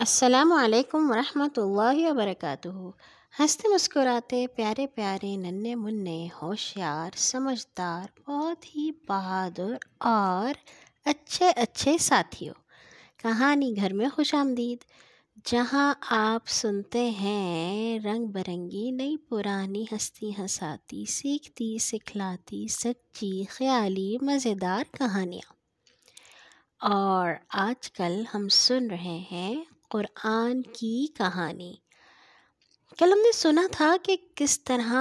السلام علیکم ورحمۃ اللہ وبرکاتہ۔ ہنستے مسکراتے پیارے پیارے ننے منے ہوشیار، سمجھدار، بہت ہی بہادر اور اچھے اچھے ساتھیوں۔ کہانی گھر میں خوش آمدید۔ جہاں آپ سنتے ہیں، رنگ برنگی، نئی پرانی ہستی ہساتی سیکھتی، سکھلاتی، سچی، خیالی، مزیدار کہانیاں۔ اور آج کل ہم سن رہے ہیں قرآن کی کہانی۔ کل ہم نے سنا تھا کہ کس طرح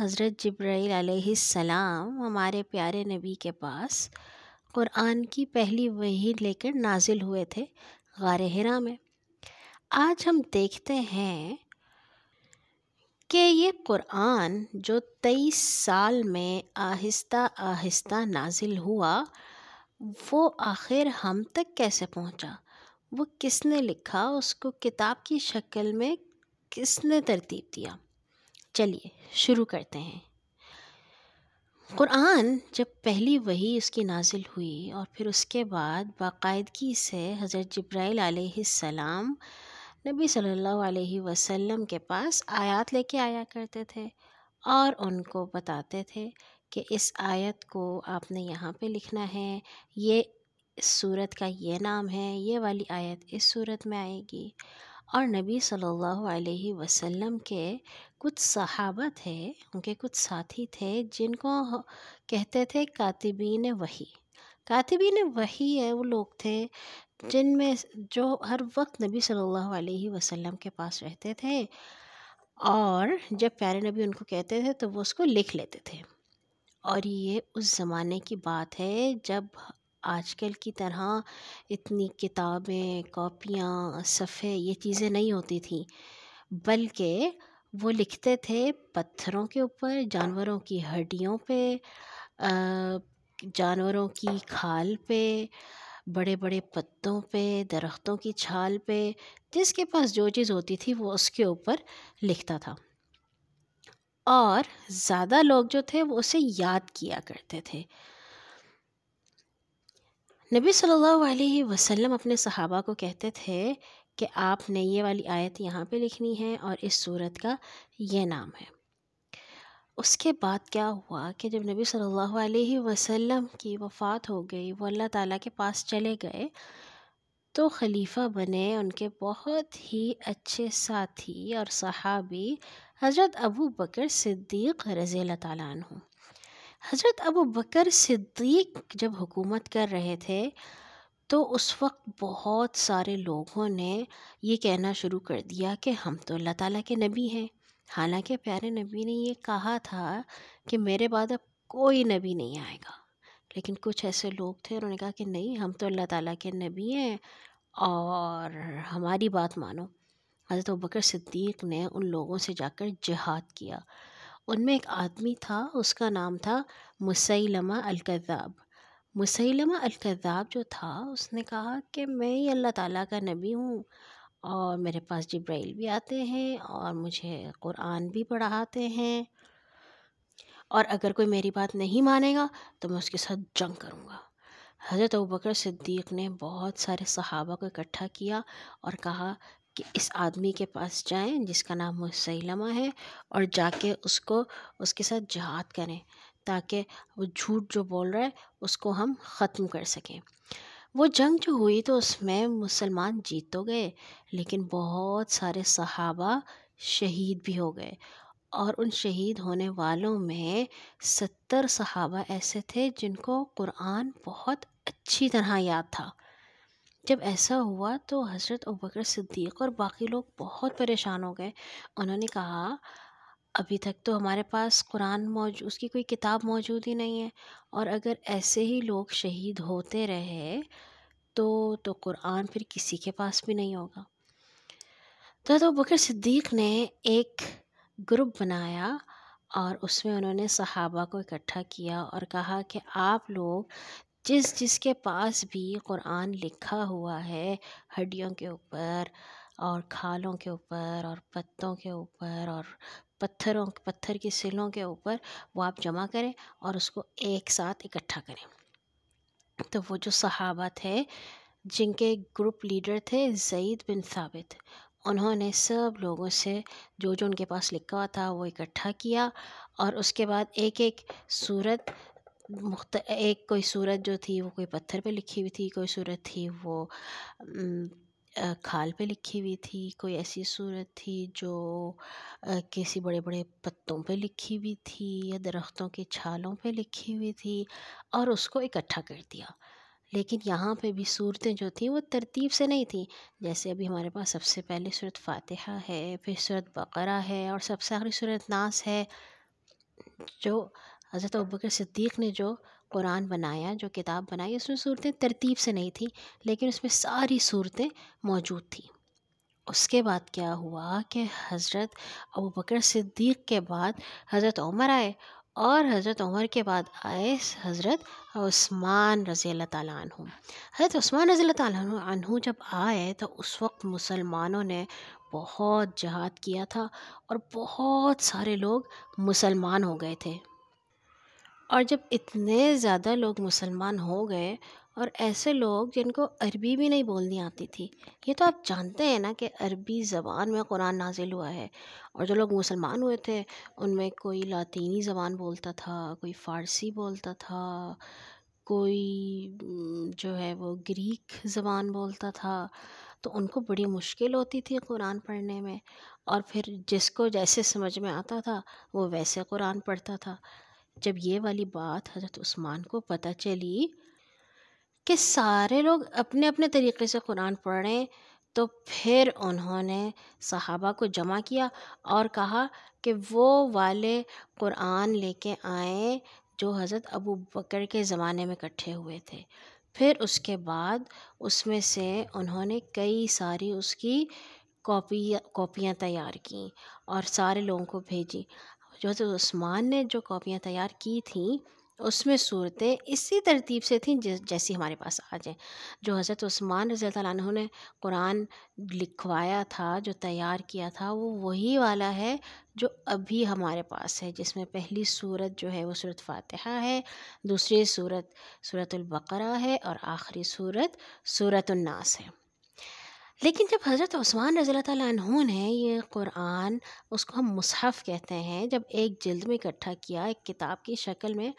حضرت جبرائیل علیہ السلام ہمارے پیارے نبی کے پاس قرآن کی پہلی وہی لے کر نازل ہوئے تھے غار ہرا میں۔ آج ہم دیکھتے ہیں کہ یہ قرآن جو تیئیس سال میں آہستہ آہستہ نازل ہوا، وہ آخر ہم تک کیسے پہنچا؟ وہ کس نے لکھا، اس کو کتاب کی شکل میں کس نے ترتیب دیا؟ چلیے، شروع کرتے ہیں۔ قرآن جب پہلی وہی اس کی نازل ہوئی اور پھر اس کے بعد باقاعدگی سے حضرت جبرائیل علیہ السلام نبی صلی اللہ علیہ وسلم کے پاس آیات لے کے آیا کرتے تھے اور ان کو بتاتے تھے کہ اس آیت کو آپ نے یہاں پہ لکھنا ہے، یہ اس صورت کا یہ نام ہے، یہ والی آیت اس صورت میں آئے گی۔ اور نبی صلی اللہ علیہ وسلم کے کچھ صحابہ تھے، ان کے کچھ ساتھی تھے، جن کو کہتے تھے کاتبین وہی کاتبین وہی ہے وہ لوگ تھے جن میں جو ہر وقت نبی صلی اللہ علیہ وسلم کے پاس رہتے تھے، اور جب پیارے نبی ان کو کہتے تھے تو وہ اس کو لکھ لیتے تھے۔ اور یہ اس زمانے کی بات ہے جب آج کل کی طرح اتنی کتابیں، کاپیاں، صفحے یہ چیزیں نہیں ہوتی تھیں بلکہ وہ لکھتے تھے پتھروں کے اوپر، جانوروں کی ہڈیوں پہ جانوروں کی کھال پہ، بڑے بڑے پتوں پہ، درختوں کی چھال پہ۔ جس کے پاس جو چیز ہوتی تھی وہ اس کے اوپر لکھتا تھا۔ اور زیادہ لوگ جو تھے وہ اسے یاد کیا کرتے تھے۔ نبی صلی اللہ علیہ وسلم اپنے صحابہ کو کہتے تھے کہ آپ نے یہ والی آیت یہاں پہ لکھنی ہے اور اس صورت کا یہ نام ہے۔ اس کے بعد کیا ہوا کہ جب نبی صلی اللہ علیہ وسلم کی وفات ہو گئی، وہ اللہ تعالیٰ کے پاس چلے گئے، تو خلیفہ بنے، ان کے بہت ہی اچھے ساتھی اور صحابی حضرت ابو بکر صدیق رضی اللہ تعالیٰ عنہ۔ حضرت ابو بکر صدیق جب حکومت کر رہے تھے، تو اس وقت بہت سارے لوگوں نے یہ کہنا شروع کر دیا کہ ہم تو اللہ تعالیٰ کے نبی ہیں۔ حالانکہ پیارے نبی نے یہ کہا تھا کہ میرے بعد اب کوئی نبی نہیں آئے گا۔ لیکن کچھ ایسے لوگ تھے، انہوں نے کہا کہ نہیں، ہم تو اللہ تعالیٰ کے نبی ہیں اور ہماری بات مانو۔ حضرت بکر صدیق نے ان لوگوں سے جا کر جہاد کیا۔ ان میں ایک آدمی تھا، اس کا نام تھا مسلمہ الکذاب۔ مسلمہ الکذاب جو تھا، اس نے کہا کہ میں ہی اللہ تعالیٰ کا نبی ہوں اور میرے پاس جبرائیل بھی آتے ہیں اور مجھے قرآن بھی پڑھاتے ہیں۔ اور اگر کوئی میری بات نہیں مانے گا تو میں اس کے ساتھ جنگ کروں گا۔ حضرت ابوبکر صدیق نے بہت سارے صحابہ کو اکٹھا کیا اور کہا کہ اس آدمی کے پاس جائیں جس کا نام مسلمہ ہے اور جا کے اس کو، اس کے ساتھ جہاد کریں تاکہ وہ جھوٹ جو بول رہا ہے، اس کو ہم ختم کر سکیں۔ وہ جنگ جو ہوئی تو اس میں مسلمان جیت تو گئے، لیکن بہت سارے صحابہ شہید بھی ہو گئے۔ اور ان شہید ہونے والوں میں ستر صحابہ ایسے تھے جن کو قرآن بہت اچھی طرح یاد تھا۔ جب ایسا ہوا تو حضرت ابکر صدیق اور باقی لوگ بہت پریشان ہو گئے۔ انہوں نے کہا، ابھی تک تو ہمارے پاس قرآن موجود اس کی کوئی کتاب موجود ہی نہیں ہے۔ اور اگر ایسے ہی لوگ شہید ہوتے رہے تو تو قرآن پھر کسی کے پاس بھی نہیں ہوگا۔ تو تو بکر صدیق نے ایک گروپ بنایا اور اس میں انہوں نے صحابہ کو اکٹھا کیا اور کہا کہ آپ لوگ جس جس کے پاس بھی قرآن لکھا ہوا ہے، ہڈیوں کے اوپر اور کھالوں کے اوپر اور پتوں کے اوپر اور پتھروں، پتھر کی سلوں کے اوپر، وہ آپ جمع کریں اور اس کو ایک ساتھ اکٹھا کریں۔ تو وہ جو صحابہ تھے، جن کے گروپ لیڈر تھے زعید بن ثابت، انہوں نے سب لوگوں سے جو جو ان کے پاس لکھا ہوا تھا، وہ اکٹھا کیا اور اس کے بعد ایک ایک صورت مخت، ایک کوئی صورت جو تھی وہ کوئی پتھر پہ لکھی ہوئی تھی، کوئی صورت تھی وہ کھال پہ لکھی ہوئی تھی، کوئی ایسی صورت تھی جو کسی بڑے بڑے پتوں پہ لکھی ہوئی تھی یا درختوں کی چھالوں پہ لکھی ہوئی تھی اور اس کو اکٹھا کر دیا۔ لیکن یہاں پہ بھی صورتیں جو تھیں وہ ترتیب سے نہیں تھیں۔ جیسے ابھی ہمارے پاس سب سے پہلے صورت فاتحہ ہے، پھر صورت بقرہ ہے اور سب سے آخری صورت ناس ہے، جو حضرت ابکر صدیق نے جو قرآن بنایا، جو کتاب بنائی، اس میں صورتیں ترتیب سے نہیں تھیں، لیکن اس میں ساری صورتیں موجود تھیں۔ اس کے بعد کیا ہوا کہ حضرت ابو بکر صدیق کے بعد حضرت عمر آئے اور حضرت عمر کے بعد آئے حضرت عثمان رضی اللہ تعالیٰ عنہ۔ حضرت عثمان رضی اللہ تعالیٰ عنہ جب آئے تو اس وقت مسلمانوں نے بہت جہاد کیا تھا اور بہت سارے لوگ مسلمان ہو گئے تھے۔ اور جب اتنے زیادہ لوگ مسلمان ہو گئے اور ایسے لوگ جن کو عربی بھی نہیں بولنی آتی تھی، یہ تو آپ جانتے ہیں نا کہ عربی زبان میں قرآن نازل ہوا ہے۔ اور جو لوگ مسلمان ہوئے تھے، ان میں کوئی لاطینی زبان بولتا تھا، کوئی فارسی بولتا تھا، کوئی جو ہے وہ گریک زبان بولتا تھا۔ تو ان کو بڑی مشکل ہوتی تھی قرآن پڑھنے میں۔ اور پھر جس کو جیسے سمجھ میں آتا تھا، وہ ویسے قرآن پڑھتا تھا۔ جب یہ والی بات حضرت عثمان کو پتہ چلی کہ سارے لوگ اپنے اپنے طریقے سے قرآن پڑھ رہے ہیں، تو پھر انہوں نے صحابہ کو جمع کیا اور کہا کہ وہ والے قرآن لے کے آئیں جو حضرت ابو بکر کے زمانے میں کٹھے ہوئے تھے۔ پھر اس کے بعد اس میں سے انہوں نے کئی ساری اس کی کاپی کاپیاں تیار کیں اور سارے لوگوں کو بھیجی جو حضرت عثمان نے جو کاپیاں تیار کی تھیں، اس میں صورتیں اسی ترتیب سے تھیں جیسی ہمارے پاس آ جائیں جو حضرت عثمان رضی اللہ عنہ نے قرآن لکھوایا تھا، جو تیار کیا تھا، وہ وہی والا ہے جو ابھی ہمارے پاس ہے، جس میں پہلی صورت جو ہے، وہ صورت فاتحہ ہے، دوسری صورت صورت البقرہ ہے، اور آخری صورت صورت الناس ہے۔ لیکن جب حضرت عثمان رضی اللہ تعالیٰ عنہ نے یہ قرآن اس کو ہم مصحف کہتے ہیں، جب ایک جلد میں اکٹھا کیا، ایک کتاب کی شکل میں،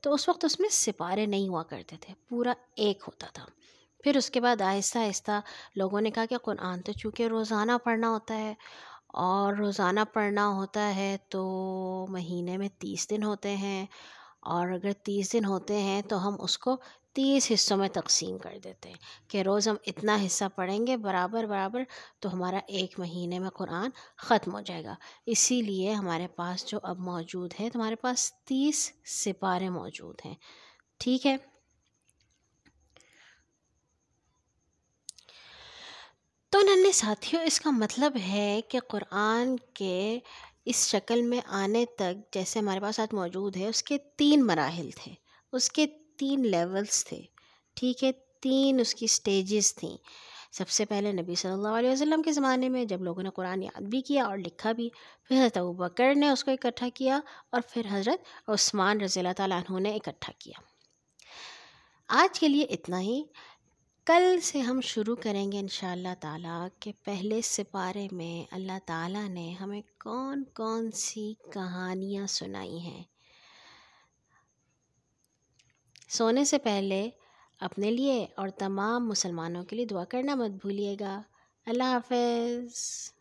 تو اس وقت اس میں سپارے نہیں ہوا کرتے تھے، پورا ایک ہوتا تھا۔ پھر اس کے بعد آہستہ آہستہ لوگوں نے کہا کہ قرآن تو چونکہ روزانہ پڑھنا ہوتا ہے، اور روزانہ پڑھنا ہوتا ہے تو مہینے میں تیس دن ہوتے ہیں۔ اور اگر تیس دن ہوتے ہیں تو ہم اس کو تیس حصوں میں تقسیم کر دیتے ہیں کہ روز ہم اتنا حصہ پڑھیں گے برابر برابر، تو ہمارا ایک مہینے میں قرآن ختم ہو جائے گا۔ اسی لیے ہمارے پاس جو اب موجود ہے تو ہمارے پاس تیس سپارے موجود ہیں۔ ٹھیک ہے؟ تو ننے ساتھیوں اس کا مطلب ہے کہ قرآن کے اس شکل میں آنے تک جیسے ہمارے پاس آج موجود ہے، اس کے تین مراحل تھے۔ اس کے تین لیولس تھے۔ ٹھیک ہے، تین اس کی سٹیجز تھیں۔ سب سے پہلے نبی صلی اللہ علیہ وسلم کے زمانے میں جب لوگوں نے قرآن یاد بھی کیا اور لکھا بھی، پھر حضرت بکر نے اس کو اکٹھا کیا اور پھر حضرت عثمان رضی اللہ تعالیٰ عنہ نے اکٹھا کیا۔ آج کے لیے اتنا ہی۔ کل سے ہم شروع کریں گے ان شاء اللہ تعالیٰ کہ پہلے سپارے میں اللہ تعالیٰ نے ہمیں کون کون سی کہانیاں سنائی ہیں۔ سونے سے پہلے اپنے لیے اور تمام مسلمانوں کے لیے دعا کرنا مت بھولیے گا۔ اللہ حافظ۔